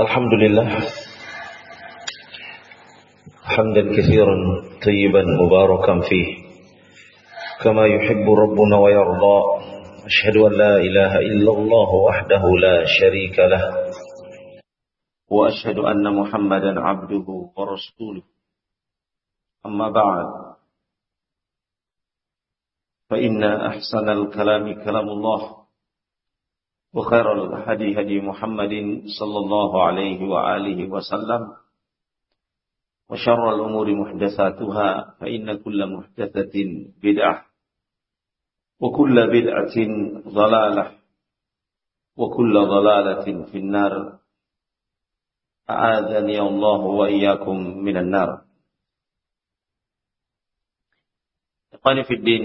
الحمد لله حمدا كثيرا طيبا مباركا فيه. كما يحب ربنا ويرضى. أشهد أن لا إله إلا الله وحده لا شريك له. وأشهد أن محمدا عبده ورسوله. أما بعد. فإن أحسن الكلام كلام الله. وخير الهدي هدي محمد صلى الله عليه وآله وسلم وشر الأمور محدثاتها فإن كل محدثة بدعة وكل بدعة ضلالة وكل ضلالة في النار. أعاذني الله وإياكم من النار. إخواني في الدين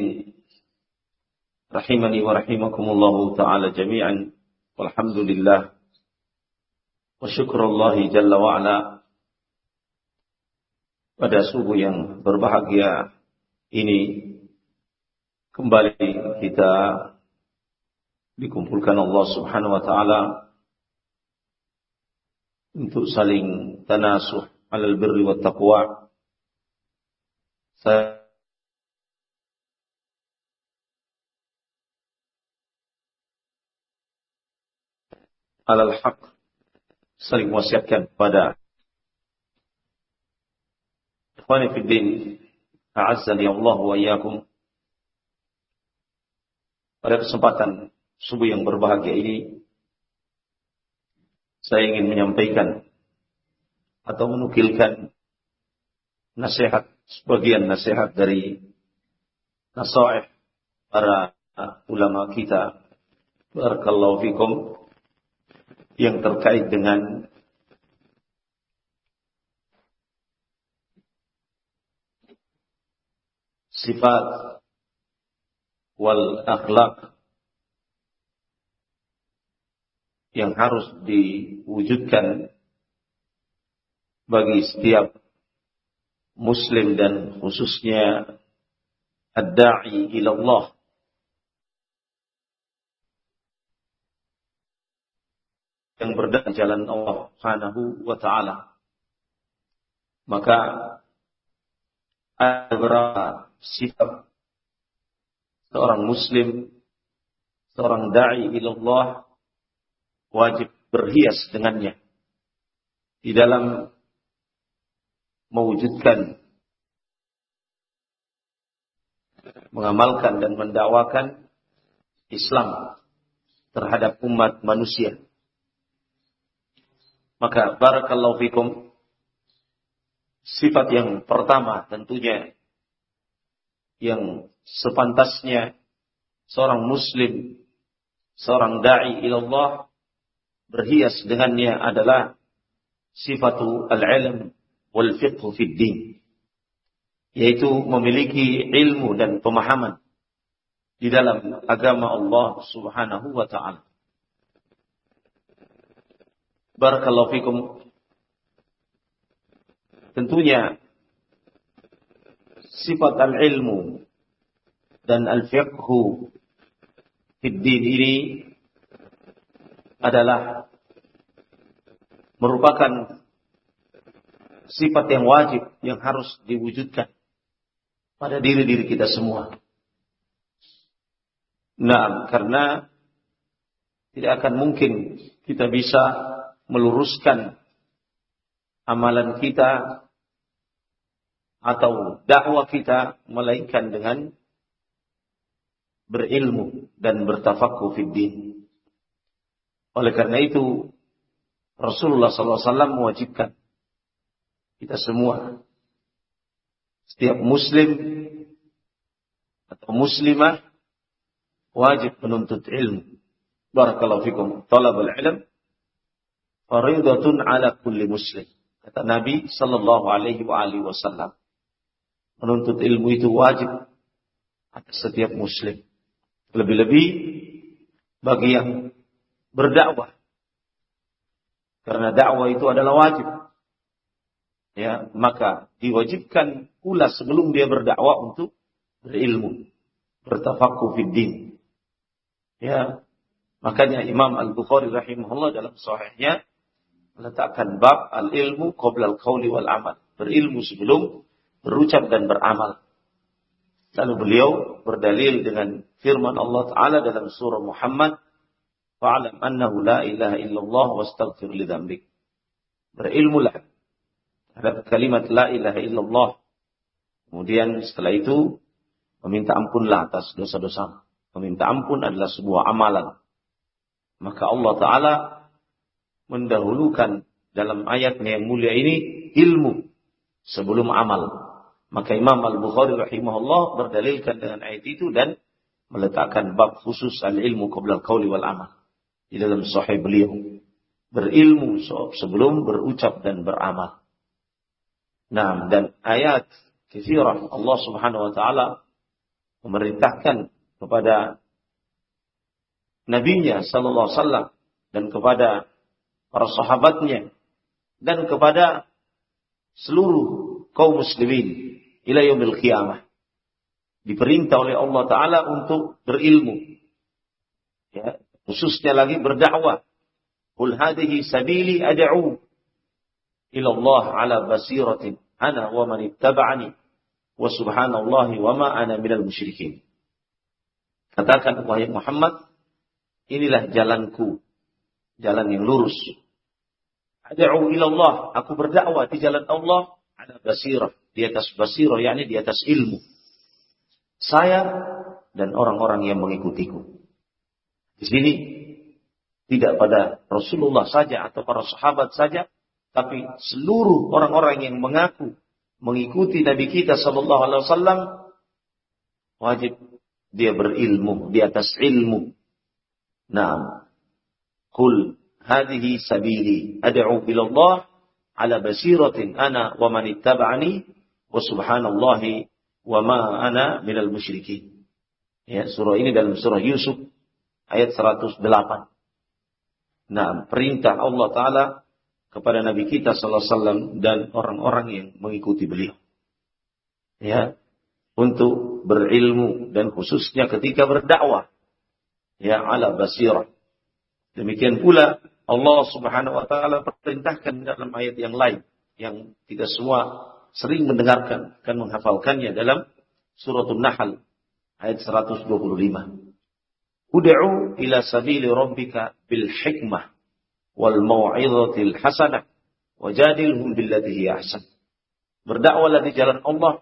رحمني ورحمكم الله تعالى جميعا. Alhamdulillah wa syukurullah jalla wa ala pada subuh yang berbahagia ini kembali kita dikumpulkan Allah Subhanahu wa taala untuk saling tanasuh alal birri wat taqwa. Alal haq. Saling wasiatkan pada ikhwani fid din. A'azzani Allah wa iyyakum. Pada kesempatan subuh yang berbahagia ini saya ingin menyampaikan atau menukilkan nasihat sebagian nasihat dari nasihat para ulama kita. Barakallahu fikum yang terkait dengan sifat wal akhlak yang harus diwujudkan bagi setiap muslim dan khususnya ad-da'i ila Allah berada jalan Allah Subhanahu wa taala. Maka ada beberapa sifat seorang muslim, seorang dai ilallah wajib berhias dengannya di dalam mewujudkan mengamalkan dan mendakwakan Islam terhadap umat manusia. Maka barakallahu fikum sifat yang pertama tentunya yang sepantasnya seorang muslim, seorang dai ilallah berhias dengannya adalah sifatu al-ilm wal fiqh fid din yaitu memiliki ilmu dan pemahaman di dalam agama Allah Subhanahu wa taala. Barakallahu fikum. Tentunya sifat al-ilmu dan al-fiqhu fid ini adalah merupakan sifat yang wajib yang harus diwujudkan pada diri-diri kita semua. Nah, karena tidak akan mungkin kita bisa meluruskan amalan kita atau dakwah kita melainkan dengan berilmu dan bertafakku fid Oleh karena itu Rasulullah SAW mewajibkan kita semua setiap muslim atau muslimah wajib menuntut ilmu. Barakallahu fikum. Talabul ilm faridatun ala kulli muslim. Kata Nabi sallallahu alaihi wasallam. Menuntut ilmu itu wajib atas setiap muslim. Lebih-lebih bagi yang berdakwah. Karena dakwah itu adalah wajib. Ya, maka diwajibkan pula sebelum dia berdakwah untuk berilmu, bertafakku fid din. Ya, makanya Imam Al-Bukhari rahimahullah dalam sahihnya meletakkan bab al-ilmu qabla al-qawli wal amal. Berilmu sebelum berucap dan beramal. Lalu beliau berdalil dengan firman Allah Ta'ala dalam surah Muhammad. Fa'alam annahu la ilaha illallah wastaghfir li dhambik. Berilmulah terhadap kalimat la ilaha illallah. Kemudian setelah itu meminta ampunlah atas dosa-dosa. Meminta ampun adalah sebuah amalan. Maka Allah Ta'ala mendahulukan dalam ayatnya yang mulia ini ilmu sebelum amal. Maka Imam Al-Bukhari rahimahullah berdalilkan dengan ayat itu dan meletakkan bab khusus al-ilmu qabla al-qawli wal amal. Di dalam sahih beliau. Berilmu sebelum berucap dan beramal. Nah, dan ayat kithirah Allah subhanahu wa ta'ala memerintahkan kepada nabinya sallallahu alaihi wasallam dan kepada para sahabatnya dan kepada seluruh kaum muslimin ila yaumil qiyamah. Diperintah oleh Allah taala untuk berilmu. Ya, khususnya lagi berdakwah. Qul hadhihi sabili ad'u ila Allah ala basiratin ana wa man ittaba'ani wa subhanallahi wa ma ana minal musyrikin. Katakan wahai Muhammad, inilah jalanku, jalan yang lurus. Ad'u ila Allah, aku berdakwah di jalan Allah ada basirah, di atas basirah yakni di atas ilmu. Saya dan orang-orang yang mengikutiku. Di sini tidak pada Rasulullah saja atau para sahabat saja, tapi seluruh orang-orang yang mengaku mengikuti Nabi kita Shallallahu Alaihi Wasallam wajib dia berilmu di atas ilmu. Nah, kul hadhihi sabili ad'u ila Allah ala basiratin ana wa man ittaba'ani wa subhanallahi wa minal musyrikin. Ya, surah ini dalam surah Yusuf ayat 108. Nah, perintah Allah taala kepada Nabi kita sallallahu alaihi wasallam dan orang-orang yang mengikuti beliau. Ya, untuk berilmu dan khususnya ketika berdakwah ya ala basirah. Demikian pula Allah Subhanahu wa taala perintahkan dalam ayat yang lain yang kita semua sering mendengarkan dan menghafalkannya dalam suratul Nahl ayat 125. Ud'u ila sabili rabbika bil hikmah wal mau'izatil hasanah wajadilhum billati hi ahsan. Berdakwahlah di jalan Allah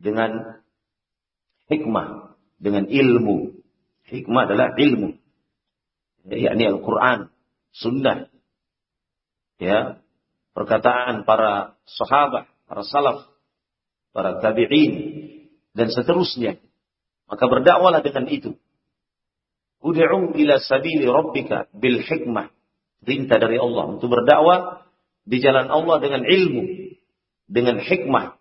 dengan hikmah, dengan ilmu. Hikmah adalah ilmu. yakni Al-Quran sunnah, ya, perkataan para sahabat, para salaf, para tabi'in, dan seterusnya. Maka berdakwalah dengan itu. Ud'u ila sabili rabbika bil hikmah. Perintah dari Allah untuk berdakwah di jalan Allah dengan ilmu, dengan hikmah,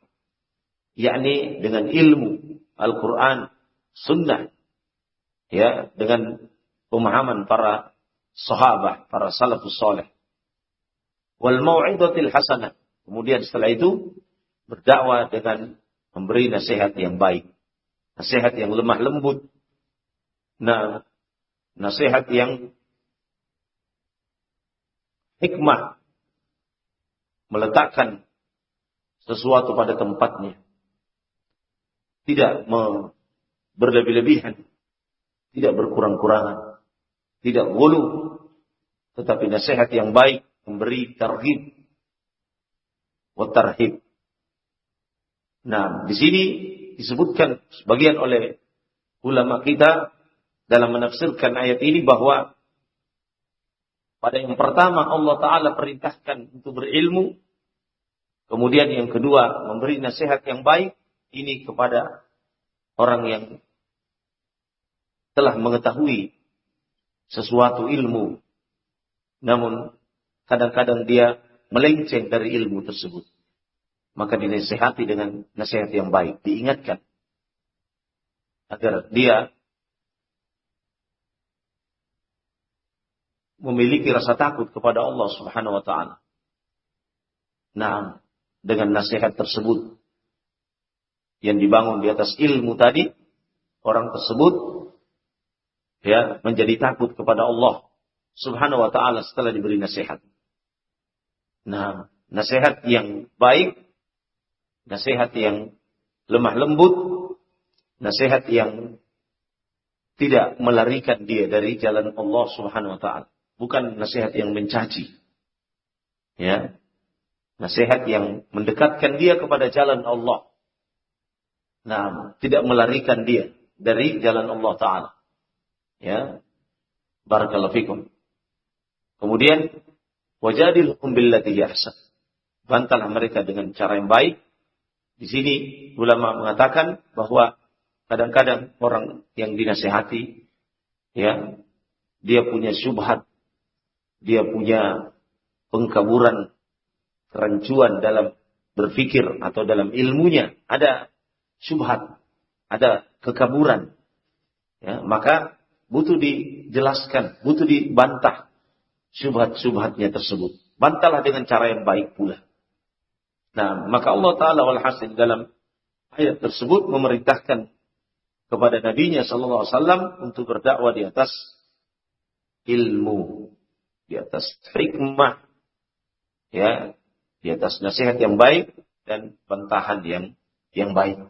yakni dengan ilmu Al-Quran, sunnah, ya, dengan pemahaman para sahabat, para salafus saleh. Wal mau'idatil hasanah. Kemudian setelah itu berdakwah dengan memberi nasihat yang baik. Nasihat yang lemah lembut. Nah, nasihat yang hikmah meletakkan sesuatu pada tempatnya. Tidak berlebih-lebihan. Tidak berkurang-kurangan. Tidak gulu tetapi nasihat yang baik memberi tarhib wa. Nah, di sini disebutkan sebagian oleh ulama kita dalam menafsirkan ayat ini bahwa pada yang pertama Allah Ta'ala perintahkan untuk berilmu. Kemudian yang kedua memberi nasihat yang baik. Ini kepada orang yang telah mengetahui sesuatu ilmu namun kadang-kadang dia melenceng dari ilmu tersebut. Maka dinasihati dengan nasihat yang baik, diingatkan agar dia memiliki rasa takut kepada Allah Subhanahu wa taala. Nah, dengan nasihat tersebut yang dibangun di atas ilmu tadi, orang tersebut ya menjadi takut kepada Allah Subhanahu wa taala setelah diberi nasihat. Nah, nasihat yang baik, nasihat yang lemah lembut, nasihat yang tidak melarikan dia dari jalan Allah Subhanahu wa taala. Bukan nasihat yang mencaci. Ya. Nasihat yang mendekatkan dia kepada jalan Allah. Nah, tidak melarikan dia dari jalan Allah taala. Ya. Barakallahu fikum. Kemudian wajadilhum billati ahsan. Bantahlah mereka dengan cara yang baik. Di sini ulama mengatakan bahwa kadang-kadang orang yang dinasehati ya dia punya syubhat, dia punya pengkaburan, kerancuan dalam berpikir atau dalam ilmunya, ada syubhat, ada kekaburan. Ya, maka butuh dijelaskan, butuh dibantah syubhat-syubhatnya tersebut. Bantahlah dengan cara yang baik pula. Nah, maka Allah Ta'ala walhasil dalam ayat tersebut memerintahkan kepada nabinya sallallahu alaihi wasallam untuk berdakwah di atas ilmu, di atas hikmah, ya, di atas nasihat yang baik dan bantahan yang yang baik.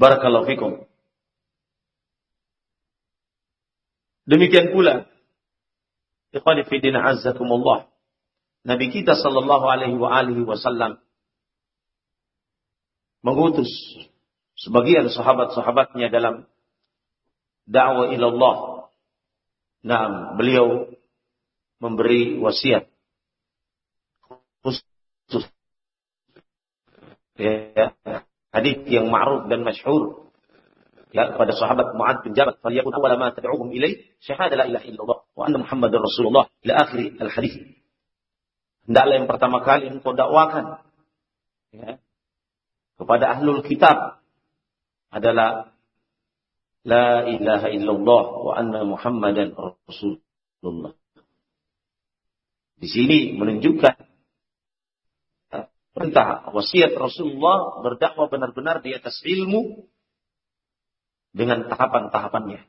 Barakallahu fikum. Demikian pula Ikhwani fi din azzakumullah. Nabi kita sallallahu alaihi wa alihi wasallam mengutus sebagian sahabat-sahabatnya dalam dakwah ilallah. Nah, beliau memberi wasiat khusus ya, hadis yang ma'ruf dan masyhur kepada sahabat Mu'ad bin Jabal faliyakun awwala ma tad'uhum ilaih syahada la ilaha illallah wa anna Muhammadar Rasulullah ila akhir al-hadis. Hendaklah yang pertama kali engkau dakwakan ya, kepada ahlul kitab adalah la ilaha illallah wa anna Muhammadan Rasulullah. Di sini menunjukkan perintah wasiat Rasulullah berdakwah benar-benar di atas ilmu dengan tahapan-tahapannya.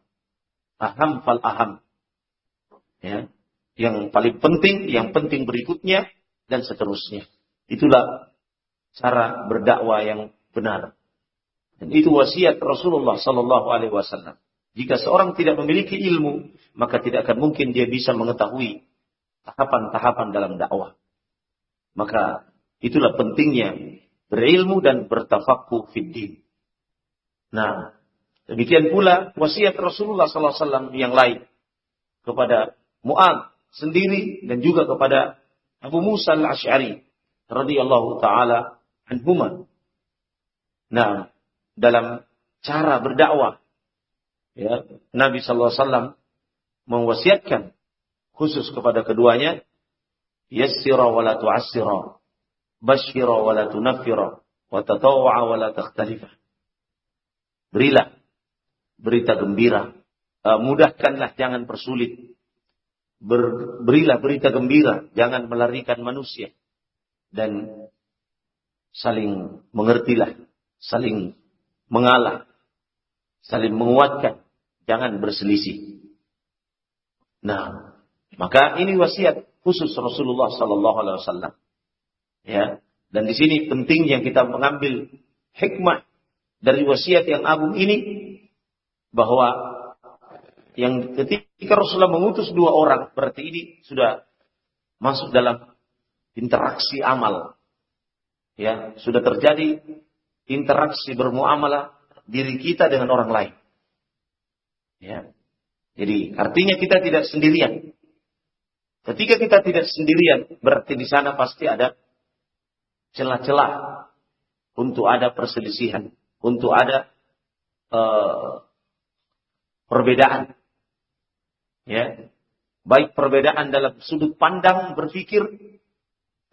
Aham fal aham. Ya. Yang paling penting, yang penting berikutnya, dan seterusnya. Itulah cara berdakwah yang benar. Dan itu wasiat Rasulullah Sallallahu Alaihi Wasallam. Jika seorang tidak memiliki ilmu, maka tidak akan mungkin dia bisa mengetahui tahapan-tahapan dalam dakwah. Maka itulah pentingnya berilmu dan bertafakku fiddin. Nah, Demikian pula wasiat Rasulullah SAW yang lain kepada Mu'ad sendiri dan juga kepada Abu Musa al-Ash'ari radhiyallahu taala anhuma. Nah, dalam cara berdakwah ya, Nabi sallallahu alaihi wasallam mewasiatkan khusus kepada keduanya yassira wa la tu'assira basyira wa la tunaffira wa tatawwa wa la. Berilah berita gembira. Uh, mudahkanlah, jangan persulit. Ber, berilah berita gembira, jangan melarikan manusia. Dan saling mengertilah, saling mengalah, saling menguatkan, jangan berselisih. Nah, maka ini wasiat khusus Rasulullah Sallallahu Alaihi Wasallam. Ya, dan di sini penting yang kita mengambil hikmah dari wasiat yang agung ini bahwa yang ketika Rasulullah mengutus dua orang berarti ini sudah masuk dalam interaksi amal. Ya, sudah terjadi interaksi bermuamalah diri kita dengan orang lain. Ya. Jadi artinya kita tidak sendirian. Ketika kita tidak sendirian, berarti di sana pasti ada celah-celah untuk ada perselisihan, untuk ada uh, perbedaan. Ya. Baik perbedaan dalam sudut pandang berpikir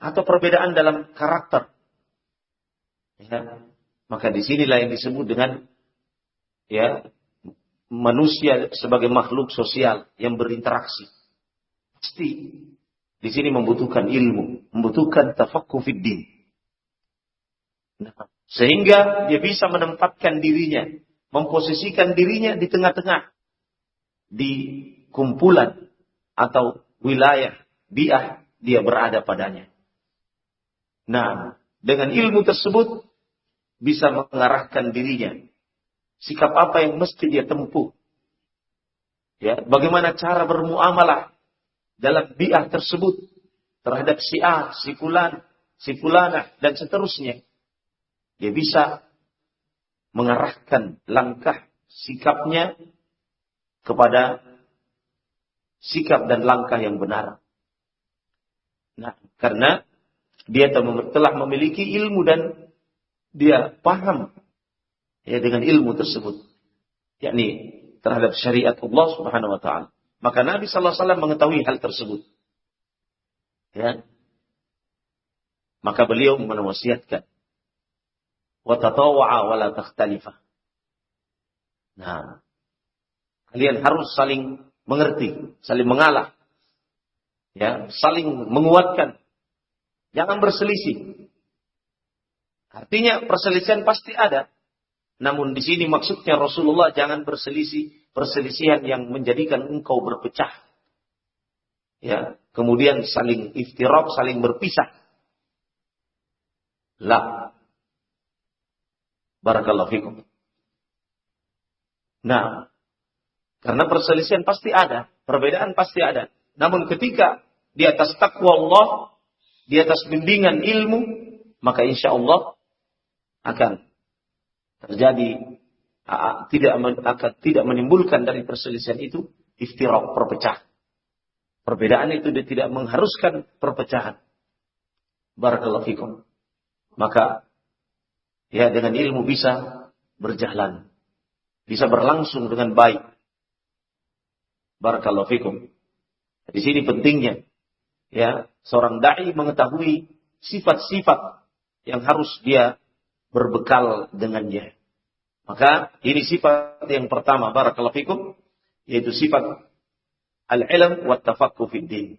atau perbedaan dalam karakter. Ya. Maka di sinilah yang disebut dengan ya manusia sebagai makhluk sosial yang berinteraksi. Pasti di sini membutuhkan ilmu, membutuhkan tafakkur fiddin. Nah, sehingga dia bisa menempatkan dirinya memposisikan dirinya di tengah-tengah di kumpulan atau wilayah biah dia berada padanya. Nah, dengan ilmu tersebut bisa mengarahkan dirinya. Sikap apa yang mesti dia tempuh. Ya, bagaimana cara bermuamalah dalam biah tersebut terhadap si A, si fulan, si fulana dan seterusnya. Dia bisa mengarahkan langkah sikapnya kepada sikap dan langkah yang benar. Nah, karena dia telah memiliki ilmu dan dia paham ya dengan ilmu tersebut, yakni terhadap syariat Allah Subhanahu wa taala. Maka Nabi sallallahu alaihi wasallam mengetahui hal tersebut. Ya. Maka beliau menwasiatkan wa wa la takhtalifa. Nah, kalian harus saling mengerti, saling mengalah. Ya, saling menguatkan. Jangan berselisih. Artinya perselisihan pasti ada. Namun di sini maksudnya Rasulullah jangan berselisih, perselisihan yang menjadikan engkau berpecah. Ya, kemudian saling iftirab, saling berpisah. Lah. Barakallahu fikum. Nah, karena perselisihan pasti ada, perbedaan pasti ada. Namun ketika di atas takwa Allah, di atas bimbingan ilmu, maka insya Allah akan terjadi tidak akan tidak menimbulkan dari perselisihan itu iftirak perpecah. Perbedaan itu tidak mengharuskan perpecahan. Barakallahu fikum. Maka ya dengan ilmu bisa berjalan. Bisa berlangsung dengan baik. Barakallahu fikum. Di sini pentingnya ya seorang dai mengetahui sifat-sifat yang harus dia berbekal dengannya. Maka ini sifat yang pertama barakallahu fikum yaitu sifat al-ilm wa din.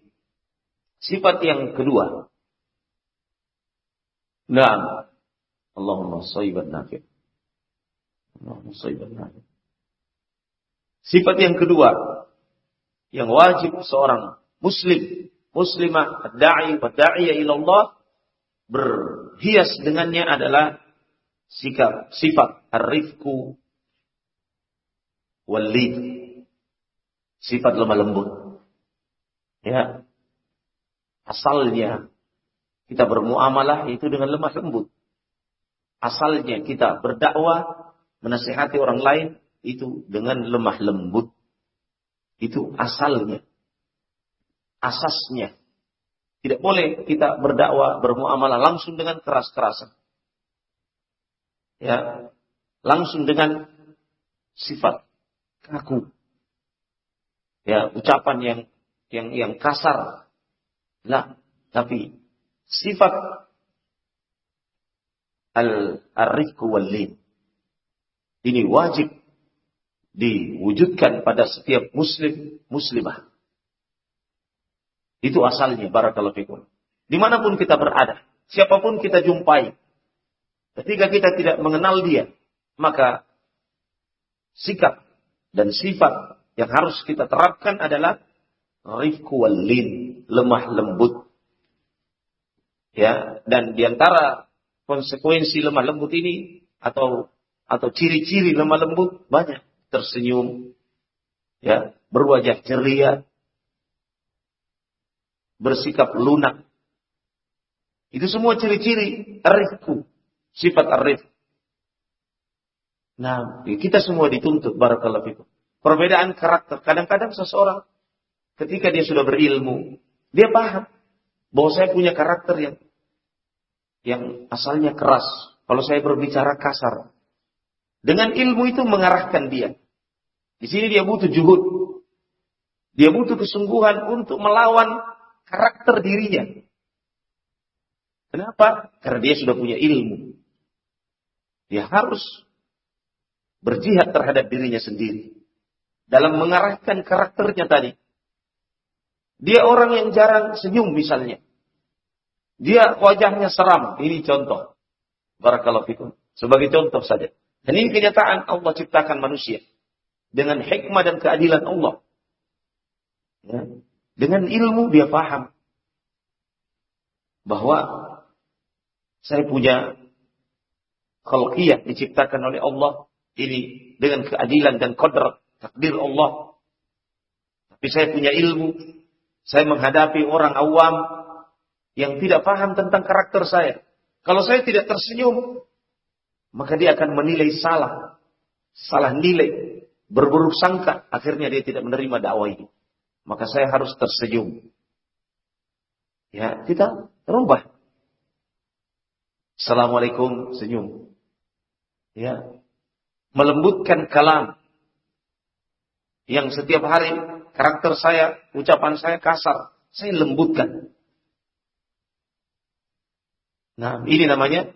Sifat yang kedua. Naam. Allahumma shayyiban nafi'. Allahumma. Sifat yang kedua yang wajib seorang muslim, muslimah, da'i da'iya ila Allah berhias dengannya adalah sikap sifat arifku walid sifat lemah lembut ya asalnya kita bermuamalah itu dengan lemah lembut asalnya kita berdakwah menasihati orang lain itu dengan lemah lembut itu asalnya asasnya tidak boleh kita berdakwah bermuamalah langsung dengan keras-kerasan ya langsung dengan sifat kaku. Ya, ucapan yang yang yang kasar. Lah, tapi sifat al-arifku wal ini wajib diwujudkan pada setiap muslim muslimah. Itu asalnya barakallahu fikum. Di mana pun kita berada, siapa pun kita jumpai, Ketika kita tidak mengenal dia, maka sikap dan sifat yang harus kita terapkan adalah rifku walin, lemah lembut. Ya, dan di antara konsekuensi lemah lembut ini atau atau ciri-ciri lemah lembut banyak tersenyum, ya, berwajah ceria, bersikap lunak. Itu semua ciri-ciri rifku sifat arif. Nah, kita semua dituntut barakallahu fikum. Perbedaan karakter. Kadang-kadang seseorang ketika dia sudah berilmu, dia paham bahwa saya punya karakter yang yang asalnya keras. Kalau saya berbicara kasar. Dengan ilmu itu mengarahkan dia. Di sini dia butuh juhud. Dia butuh kesungguhan untuk melawan karakter dirinya. Kenapa? Karena dia sudah punya ilmu. Dia harus berjihad terhadap dirinya sendiri. Dalam mengarahkan karakternya tadi. Dia orang yang jarang senyum misalnya. Dia wajahnya seram. Ini contoh. Barakallahu fikum. Sebagai contoh saja. Dan ini kenyataan Allah ciptakan manusia. Dengan hikmah dan keadilan Allah. Ya. Dengan ilmu dia paham. bahwa saya punya khalqiyah diciptakan oleh Allah ini dengan keadilan dan kodrat takdir Allah. Tapi saya punya ilmu, saya menghadapi orang awam yang tidak paham tentang karakter saya. Kalau saya tidak tersenyum, maka dia akan menilai salah, salah nilai, berburuk sangka, akhirnya dia tidak menerima dakwah ini. Maka saya harus tersenyum. Ya, kita rubah. Assalamualaikum, senyum. Ya. Melembutkan kalam. Yang setiap hari karakter saya, ucapan saya kasar. Saya lembutkan. Nah, ini namanya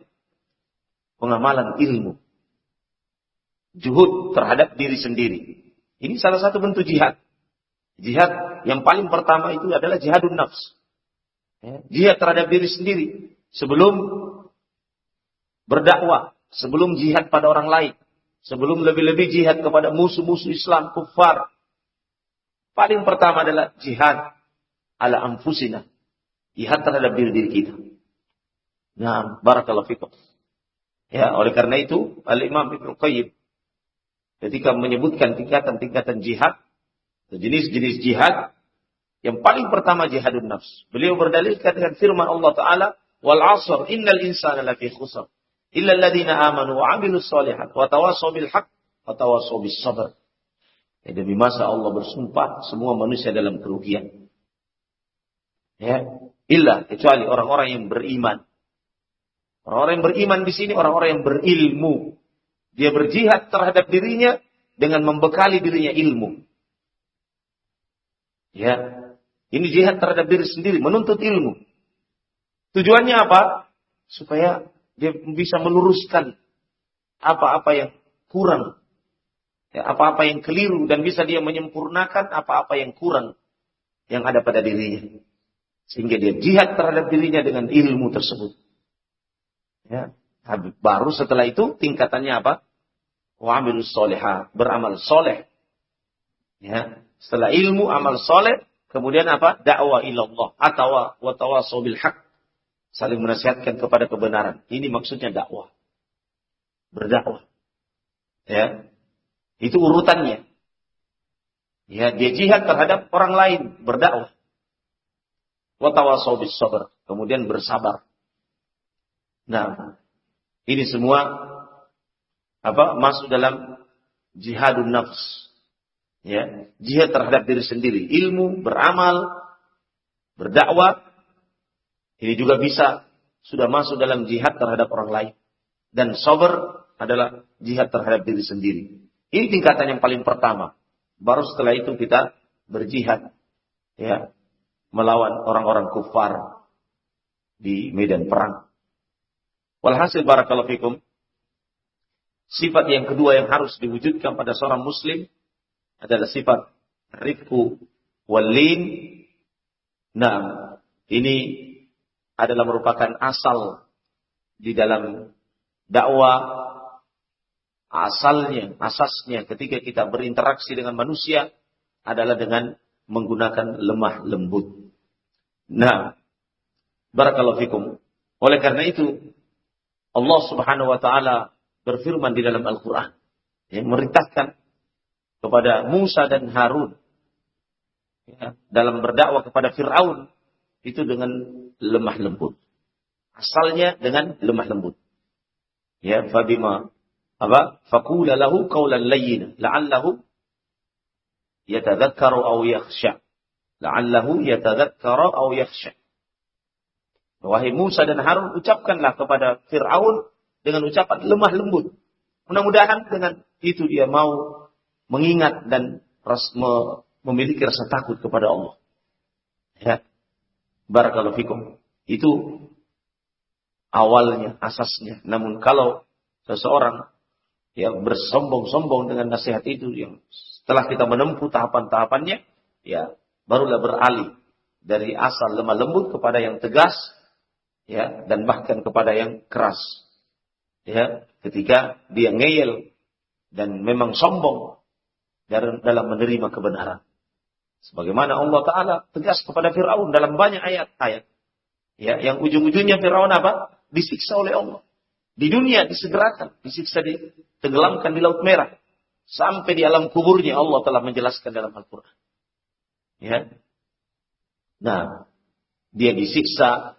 pengamalan ilmu. Juhud terhadap diri sendiri. Ini salah satu bentuk jihad. Jihad yang paling pertama itu adalah jihadun nafs. Ya, jihad terhadap diri sendiri. Sebelum berdakwah. Sebelum jihad pada orang lain. Sebelum lebih-lebih jihad kepada musuh-musuh Islam, kufar. Paling pertama adalah jihad ala anfusina. Jihad terhadap diri-diri kita. Nah, barakallahu fikum. Ya, oleh karena itu Al-Imam Ibnu Qayyim ketika menyebutkan tingkatan-tingkatan jihad, jenis-jenis jihad, yang paling pertama jihadun nafs. Beliau berdalilkan dengan firman Allah Taala, "Wal 'asr innal insana lafi khusr, illa alladziina amanu wa 'amilus shalihat wa tawassaw bil haqq wa tawassaw bis sabr." Ya, demi masa Allah bersumpah semua manusia dalam kerugian. Ya, illa kecuali orang-orang yang beriman Orang-orang yang beriman di sini orang-orang yang berilmu. Dia berjihad terhadap dirinya dengan membekali dirinya ilmu. Ya, ini jihad terhadap diri sendiri, menuntut ilmu. Tujuannya apa? Supaya dia bisa meluruskan apa-apa yang kurang, ya, apa-apa yang keliru dan bisa dia menyempurnakan apa-apa yang kurang yang ada pada dirinya. Sehingga dia jihad terhadap dirinya dengan ilmu tersebut. Ya. Baru setelah itu tingkatannya apa? Wa amilus solehah. Beramal soleh. Ya. Setelah ilmu, amal soleh. Kemudian apa? Dakwah ilallah. Atau wa bil haq. Saling menasihatkan kepada kebenaran. Ini maksudnya dakwah. Berdakwah. Ya. Itu urutannya. Ya, dia jihad terhadap orang lain, berdakwah. Wa bis. Kemudian bersabar. Nah, ini semua apa masuk dalam jihadun nafs. Ya, jihad terhadap diri sendiri, ilmu, beramal, berdakwah. Ini juga bisa sudah masuk dalam jihad terhadap orang lain. Dan sabar adalah jihad terhadap diri sendiri. Ini tingkatan yang paling pertama. Baru setelah itu kita berjihad ya melawan orang-orang kufar di medan perang. Walhasil barakallahu. Sifat yang kedua yang harus diwujudkan pada seorang muslim adalah sifat rifku walin. Nah, ini adalah merupakan asal di dalam dakwah asalnya, asasnya ketika kita berinteraksi dengan manusia adalah dengan menggunakan lemah lembut. Nah, barakallahu. Oleh karena itu, Allah Subhanahu wa taala berfirman di dalam Al-Qur'an yang merintahkan kepada Musa dan Harun ya, dalam berdakwah kepada Firaun itu dengan lemah lembut. Asalnya dengan lemah lembut. Ya, fabima apa? Faqula lahu qawlan layyina la'allahu yatadhakkaru aw yakhsha. La'allahu yatadhakkaru aw yakhsha. Wahai Musa dan Harun, ucapkanlah kepada Fir'aun dengan ucapan lemah lembut. Mudah-mudahan dengan itu dia mau mengingat dan memiliki rasa takut kepada Allah. Ya. Barakallahu fikum. Itu awalnya, asasnya. Namun kalau seseorang yang bersombong-sombong dengan nasihat itu yang setelah kita menempuh tahapan-tahapannya, ya barulah beralih dari asal lemah lembut kepada yang tegas ya dan bahkan kepada yang keras ya ketika dia ngeyel dan memang sombong dalam menerima kebenaran sebagaimana Allah taala tegas kepada Firaun dalam banyak ayat-ayat Ya, yang ujung-ujungnya Firaun apa? Disiksa oleh Allah. Di dunia disegerakan, disiksa ditenggelamkan di Laut Merah. Sampai di alam kuburnya Allah telah menjelaskan dalam Al-Quran. Ya. Nah, dia disiksa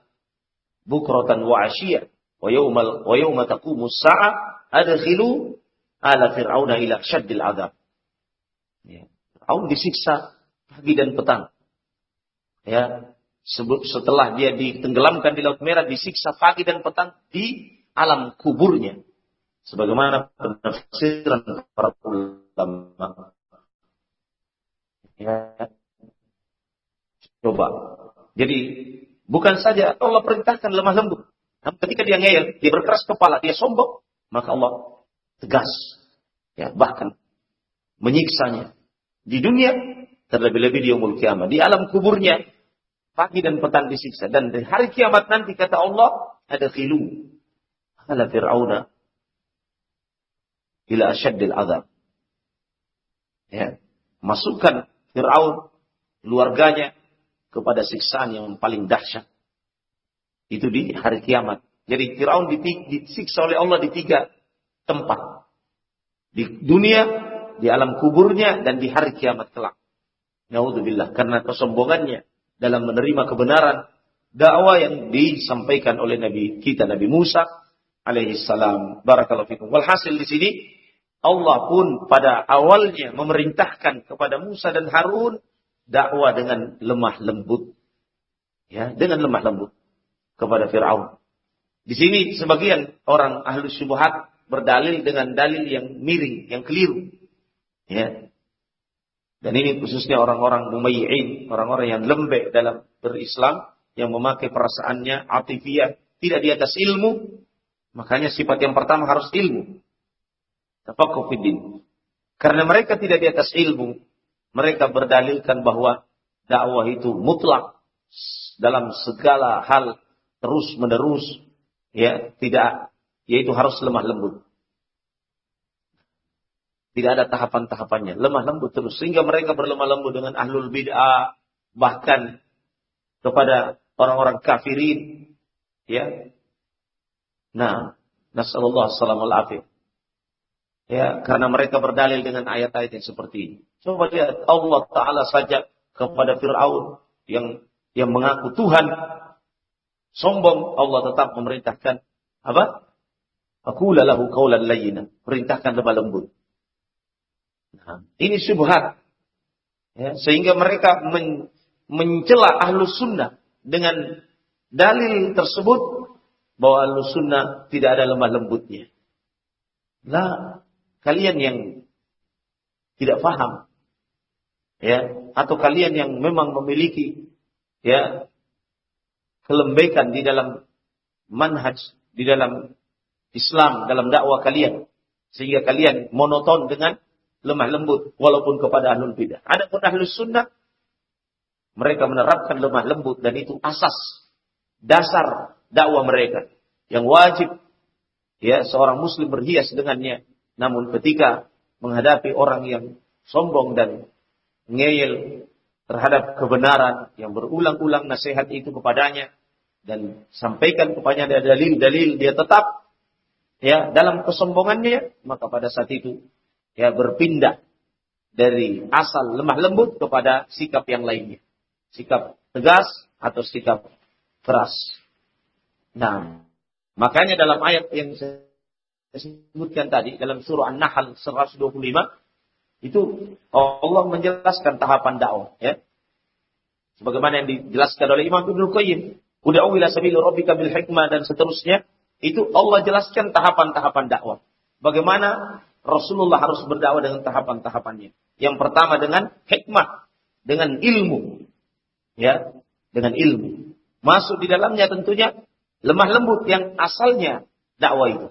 bukrotan wa asyia. Wa yawmal wa yawma taqumu sa'a adkhilu ala fir'auna ila syaddil adab. Ya. Fir'aun disiksa pagi dan petang. Ya, setelah dia ditenggelamkan di Laut Merah disiksa pagi dan petang di alam kuburnya sebagaimana penafsiran para ulama. Ya. Coba. Jadi bukan saja Allah perintahkan lemah lembut. Namun ketika dia ngeyel, dia berkeras kepala, dia sombong, maka Allah tegas. Ya, bahkan menyiksanya. Di dunia, terlebih-lebih di umul kiamat. Di alam kuburnya, pagi dan petang disiksa. Dan di hari kiamat nanti kata Allah, ada khilu. Ala fir'auna ila asyaddil azab. Ya. Masukkan Fir'aun, keluarganya kepada siksaan yang paling dahsyat. Itu di hari kiamat. Jadi Fir'aun disiksa oleh Allah di tiga tempat. Di dunia, di alam kuburnya, dan di hari kiamat kelak. Naudzubillah. Karena kesombongannya dalam menerima kebenaran dakwah yang disampaikan oleh Nabi kita Nabi Musa alaihi salam. Barakallahu fikum. Walhasil di sini Allah pun pada awalnya memerintahkan kepada Musa dan Harun dakwah dengan lemah lembut. Ya, dengan lemah lembut kepada Firaun. Di sini sebagian orang ahlu syubhat berdalil dengan dalil yang miring, yang keliru. Ya. Dan ini khususnya orang-orang mumayyi'in, orang-orang yang lembek dalam berislam, yang memakai perasaannya atifiyah, tidak di atas ilmu, makanya sifat yang pertama harus ilmu. Tafaqquh Karena mereka tidak di atas ilmu, mereka berdalilkan bahwa dakwah itu mutlak dalam segala hal terus menerus ya tidak yaitu harus lemah lembut. Tidak ada tahapan-tahapannya, lemah lembut terus sehingga mereka berlemah lembut dengan ahlul bid'ah bahkan kepada orang-orang kafirin ya. Nah, nasallallahu alaihi Ya, karena mereka berdalil dengan ayat-ayat yang seperti ini. Coba lihat Allah Taala saja kepada Fir'aun yang yang mengaku Tuhan sombong Allah tetap memerintahkan apa? Aku lalahu kaulan layyina. Perintahkan lemah lembut. Nah, ini syubhat. Ya, sehingga mereka men, mencela ahlu sunnah dengan dalil tersebut bahwa ahlu sunnah tidak ada lemah lembutnya. Lah, kalian yang tidak paham ya atau kalian yang memang memiliki ya kelembekan di dalam manhaj di dalam Islam dalam dakwah kalian sehingga kalian monoton dengan lemah lembut walaupun kepada ahlul bidah. Adapun ahlus sunnah mereka menerapkan lemah lembut dan itu asas dasar dakwah mereka yang wajib ya seorang muslim berhias dengannya namun ketika menghadapi orang yang sombong dan ngeyel terhadap kebenaran yang berulang-ulang nasihat itu kepadanya dan sampaikan kepadanya dalil-dalil dia tetap ya dalam kesombongannya maka pada saat itu ya berpindah dari asal lemah lembut kepada sikap yang lainnya. Sikap tegas atau sikap keras. Nah makanya dalam ayat yang sebutkan tadi dalam surah An-Nahl 125 itu Allah menjelaskan tahapan dakwah ya. Sebagaimana yang dijelaskan oleh Imam Ibnu Qayyim, "Ud'u ila sabili rabbika bil hikmah" dan seterusnya, itu Allah jelaskan tahapan-tahapan dakwah. Bagaimana Rasulullah harus berdakwah dengan tahapan-tahapannya. Yang pertama dengan hikmah, dengan ilmu. Ya, dengan ilmu. Masuk di dalamnya tentunya lemah lembut yang asalnya dakwah itu.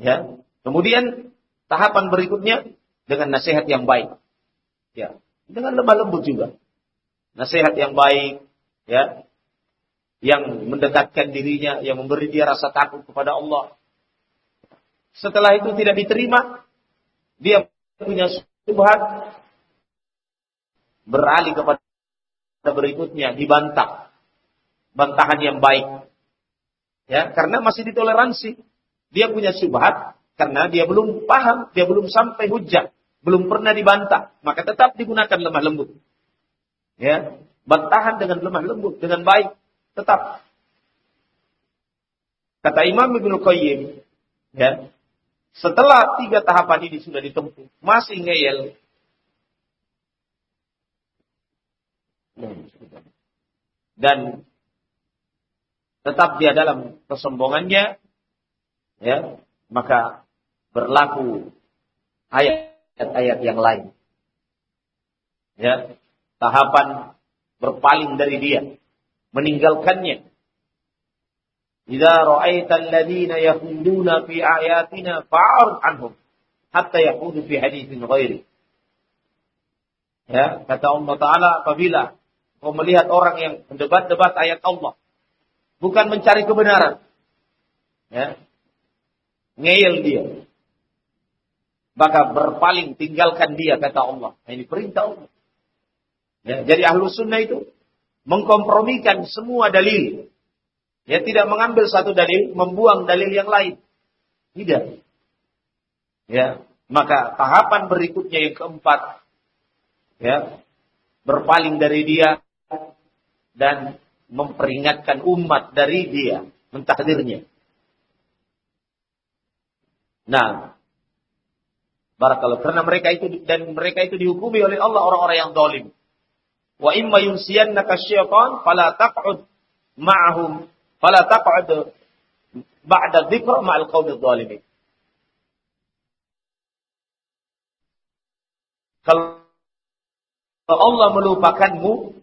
Ya. Kemudian tahapan berikutnya dengan nasihat yang baik. Ya. Dengan lemah lembut juga. Nasihat yang baik, ya. Yang mendekatkan dirinya, yang memberi dia rasa takut kepada Allah. Setelah itu tidak diterima, dia punya subhat beralih kepada berikutnya dibantah. bantahan yang baik. Ya, karena masih ditoleransi. Dia punya syubhat karena dia belum paham, dia belum sampai hujah, belum pernah dibantah, maka tetap digunakan lemah lembut. Ya, bantahan dengan lemah lembut dengan baik tetap. Kata Imam Ibnu Qayyim, ya, setelah tiga tahapan ini sudah ditempuh, masih ngeyel. Dan tetap dia dalam kesombongannya, ya, maka berlaku ayat-ayat yang lain. Ya, tahapan berpaling dari dia, meninggalkannya. Idza ra'aita alladziina yakhuduna fi ayatina fa'rid anhum hatta yaqudu fi haditsin ghairi. Ya, kata Allah Taala apabila kau melihat orang yang mendebat-debat ayat Allah, bukan mencari kebenaran. Ya. Ngeyel dia. Maka berpaling tinggalkan dia kata Allah. Nah, ini perintah Allah. Ya, jadi ahlu sunnah itu mengkompromikan semua dalil. Ya tidak mengambil satu dalil, membuang dalil yang lain. Tidak. Ya, maka tahapan berikutnya yang keempat ya berpaling dari dia dan memperingatkan umat dari dia, mentahdirnya. Nah, barakallahu karena mereka itu dan mereka itu dihukumi oleh Allah orang-orang yang dolim. Wa imma yunsiyannaka syaitan fala taq'ud ma'ahum fala taq'ud ba'da dzikr ma'al qaumidz zalimin. Kalau Allah melupakanmu,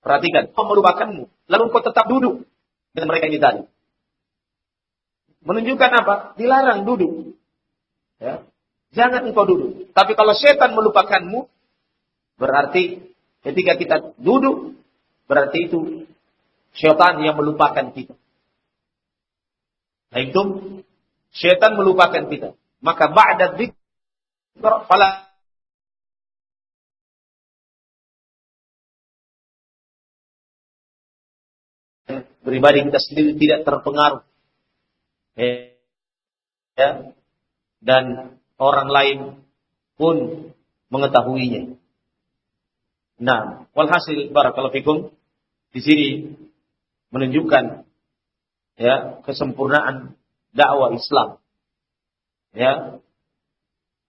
Perhatikan, kau melupakanmu. Lalu kau tetap duduk dengan mereka ini tadi. Menunjukkan apa? Dilarang duduk. Ya. Jangan engkau duduk. Tapi kalau setan melupakanmu, berarti ketika kita duduk, berarti itu setan yang melupakan kita. Nah itu, setan melupakan kita. Maka ba'da dzikr fala pribadi kita sendiri tidak terpengaruh. Ya. Dan orang lain pun mengetahuinya. Nah, walhasil barakallahu fikum di sini menunjukkan ya kesempurnaan dakwah Islam. Ya.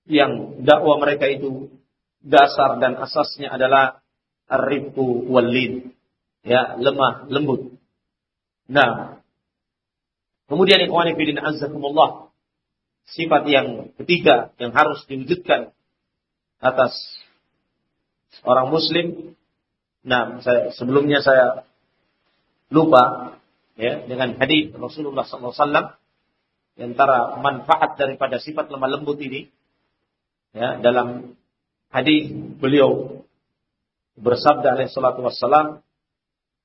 Yang dakwah mereka itu dasar dan asasnya adalah ar-rifqu wal Ya, lemah lembut. Nah, kemudian ikhwani fillah azzakumullah sifat yang ketiga yang harus diwujudkan atas orang muslim. Nah, saya sebelumnya saya lupa ya dengan hadis Rasulullah SAW antara manfaat daripada sifat lemah lembut ini ya dalam hadis beliau bersabda alaihi salatu wassalam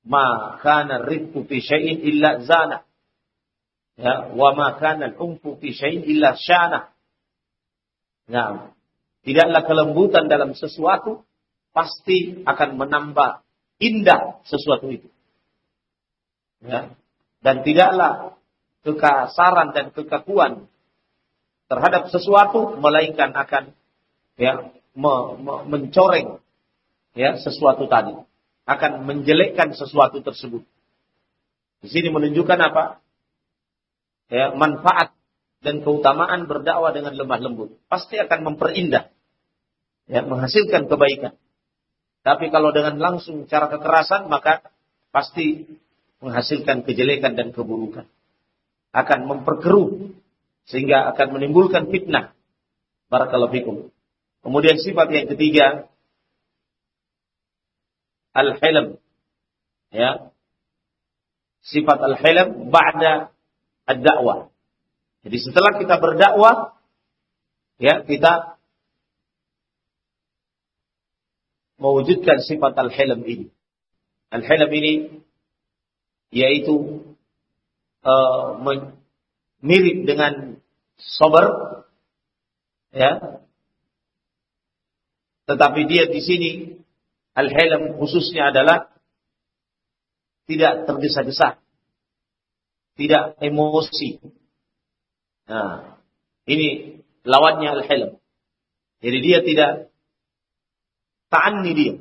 ma kana rifqu fi syai'in illa zana. Ya, wa ma kana al-unfu fi syai'in illa syana. Nah, tidaklah kelembutan dalam sesuatu pasti akan menambah indah sesuatu itu. Ya. Dan tidaklah kekasaran dan kekakuan terhadap sesuatu melainkan akan ya me, me, mencoreng ya sesuatu tadi akan menjelekkan sesuatu tersebut. Di sini menunjukkan apa? Ya, manfaat dan keutamaan berdakwah dengan lemah lembut pasti akan memperindah, ya, menghasilkan kebaikan. Tapi kalau dengan langsung cara kekerasan maka pasti menghasilkan kejelekan dan keburukan. Akan memperkeruh sehingga akan menimbulkan fitnah. Barakallahu. Kemudian sifat yang ketiga al-hilm. Ya. Sifat al-hilm ba'da ad-da'wah. Jadi setelah kita berdakwah, ya kita mewujudkan sifat al-hilm ini. Al-hilm ini yaitu uh, mirip dengan sober, ya. Tetapi dia di sini Al-hilm khususnya adalah tidak tergesa-gesa, tidak emosi. Nah, ini lawannya al-hilm. Jadi dia tidak ta'anni dia,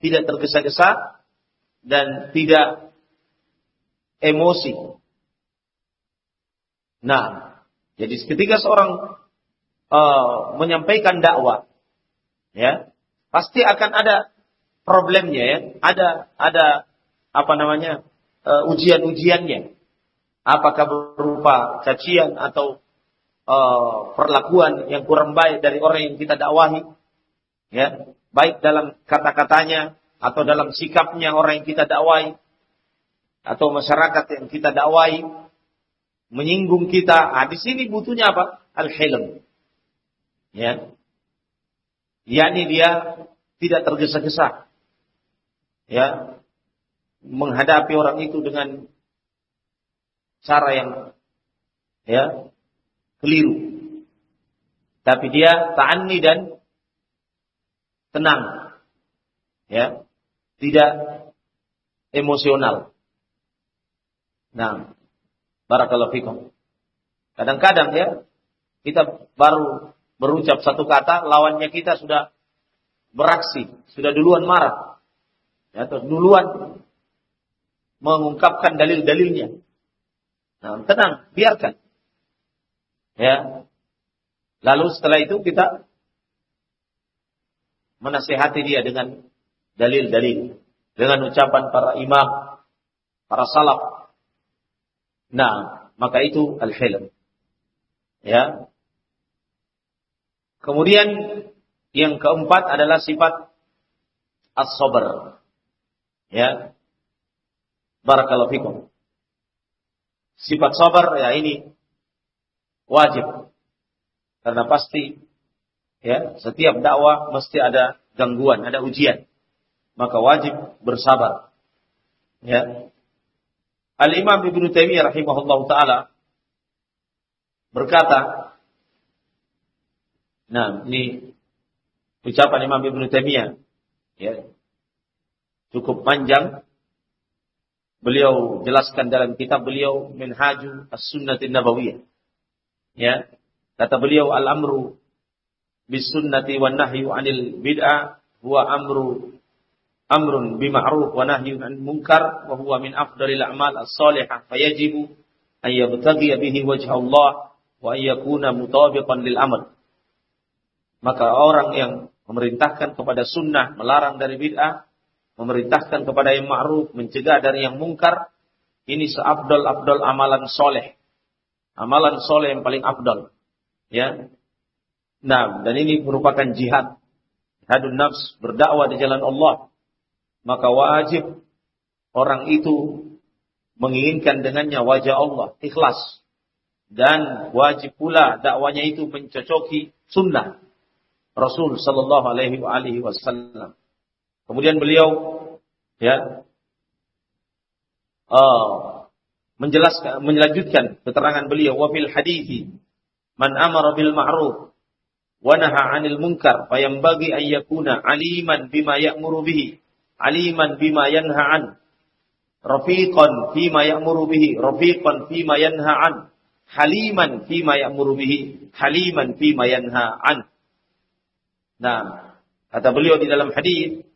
tidak tergesa-gesa dan tidak emosi. Nah, jadi ketika seorang uh, menyampaikan dakwah, ya pasti akan ada problemnya ya, ada ada apa namanya uh, ujian-ujiannya. Apakah berupa cacian atau uh, perlakuan yang kurang baik dari orang yang kita dakwahi, ya, baik dalam kata-katanya atau dalam sikapnya orang yang kita dakwahi atau masyarakat yang kita dakwahi menyinggung kita. Ah, di sini butuhnya apa? Al-hilm. Ya. yakni dia tidak tergesa-gesa. Ya. Menghadapi orang itu dengan cara yang ya keliru. Tapi dia ta'anni dan tenang. Ya. Tidak emosional. Nah, barakallahu fikum. Kadang-kadang ya kita baru berucap satu kata, lawannya kita sudah beraksi, sudah duluan marah. Ya, atau duluan mengungkapkan dalil-dalilnya. Nah, tenang, biarkan. Ya. Lalu setelah itu kita menasihati dia dengan dalil-dalil, dengan ucapan para imam, para salaf. Nah, maka itu al-hilm. Ya. Kemudian yang keempat adalah sifat as-sabr. Ya. Barakallahu fikum. Sifat sabar ya ini wajib. Karena pasti ya, setiap dakwah mesti ada gangguan, ada ujian. Maka wajib bersabar. Ya. Al-Imam Ibnu Taimiyah rahimahullah taala berkata Nah, ini ucapan Imam Ibnu Taimiyah ya. Cukup panjang. Beliau jelaskan dalam kitab beliau Minhaju As-Sunnatin Nabawiyah. Ya. Kata beliau al-amru bis sunnati wan nahyu 'anil bid'ah huwa amru amrun bima'ruf wa nahyun 'anil munkar wa huwa min afdalil a'mal as-salihah fayajibu an yabtaghi bihi wajha Allah wa an yakuna mutabiqan lil amr maka orang yang memerintahkan kepada sunnah, melarang dari bid'ah, memerintahkan kepada yang ma'ruf, mencegah dari yang mungkar, ini seabdol-abdol amalan soleh. Amalan soleh yang paling abdol. Ya. Nah, dan ini merupakan jihad. Jihadun nafs, berdakwah di jalan Allah. Maka wajib orang itu menginginkan dengannya wajah Allah, ikhlas. Dan wajib pula dakwanya itu mencocoki sunnah. Rasul sallallahu alaihi wasallam. Kemudian beliau ya uh, menjelaskan melanjutkan keterangan beliau wa fil hadithi man amara bil ma'ruf wa naha 'anil munkar fayambagi an yakuna aliman bima ya'muru bihi aliman bima yanha 'an rafiqan fima ya'muru bihi rafiqan fima yanha 'an haliman fima ya'muru bihi haliman fima yanha 'an. Nah, kata beliau di dalam hadis,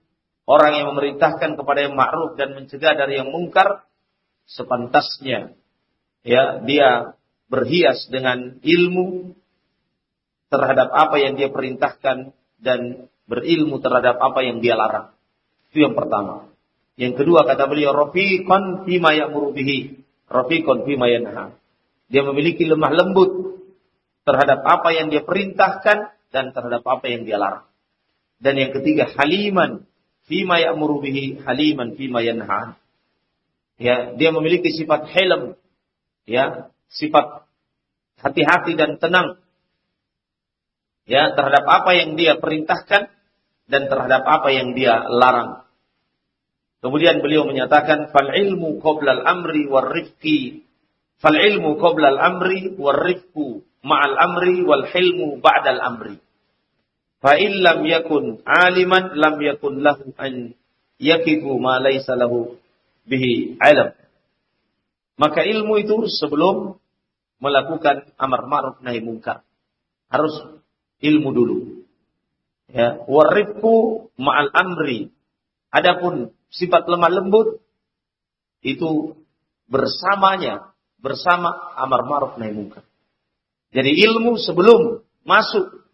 orang yang memerintahkan kepada yang ma'ruf dan mencegah dari yang mungkar sepantasnya ya dia berhias dengan ilmu terhadap apa yang dia perintahkan dan berilmu terhadap apa yang dia larang. Itu yang pertama. Yang kedua kata beliau rafiqan fima ya'muru bihi, rafiqan fima yanha. Dia memiliki lemah lembut terhadap apa yang dia perintahkan dan terhadap apa yang dia larang. Dan yang ketiga, haliman fima ya'muru haliman fima yanha. Ya, dia memiliki sifat helm, ya, sifat hati-hati dan tenang. Ya, terhadap apa yang dia perintahkan dan terhadap apa yang dia larang. Kemudian beliau menyatakan fal ilmu al-amri war rifqi fal ilmu al-amri war rifqu ma'al amri wal hilmu ba'dal amri. Fa illam yakun aliman lam yakun lahu an yakifu ma laysa lahu bihi ilm. Maka ilmu itu sebelum melakukan amar ma'ruf nahi munkar harus ilmu dulu. Ya, warifku ma'al amri. Adapun sifat lemah lembut itu bersamanya bersama amar ma'ruf nahi munkar. Jadi ilmu sebelum masuk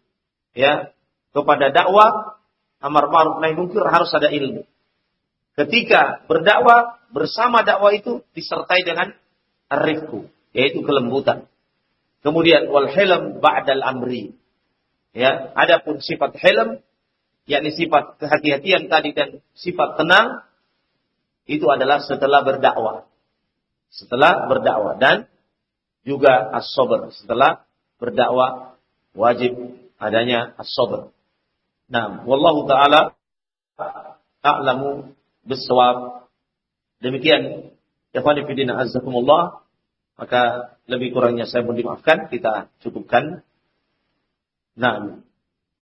ya kepada dakwah amar ma'ruf nahi munkar harus ada ilmu. Ketika berdakwah bersama dakwah itu disertai dengan arifku, yaitu kelembutan. Kemudian wal hilm ba'dal amri. Ya, adapun sifat hilm yakni sifat kehati-hatian tadi dan sifat tenang itu adalah setelah berdakwah. Setelah berdakwah dan juga as-sabr. Setelah berdakwah wajib adanya as-sabr. Nah, wallahu taala a'lamu bisawab. Demikian ikhwan fillah azzakumullah. Maka lebih kurangnya saya mohon dimaafkan, kita cukupkan. Nah,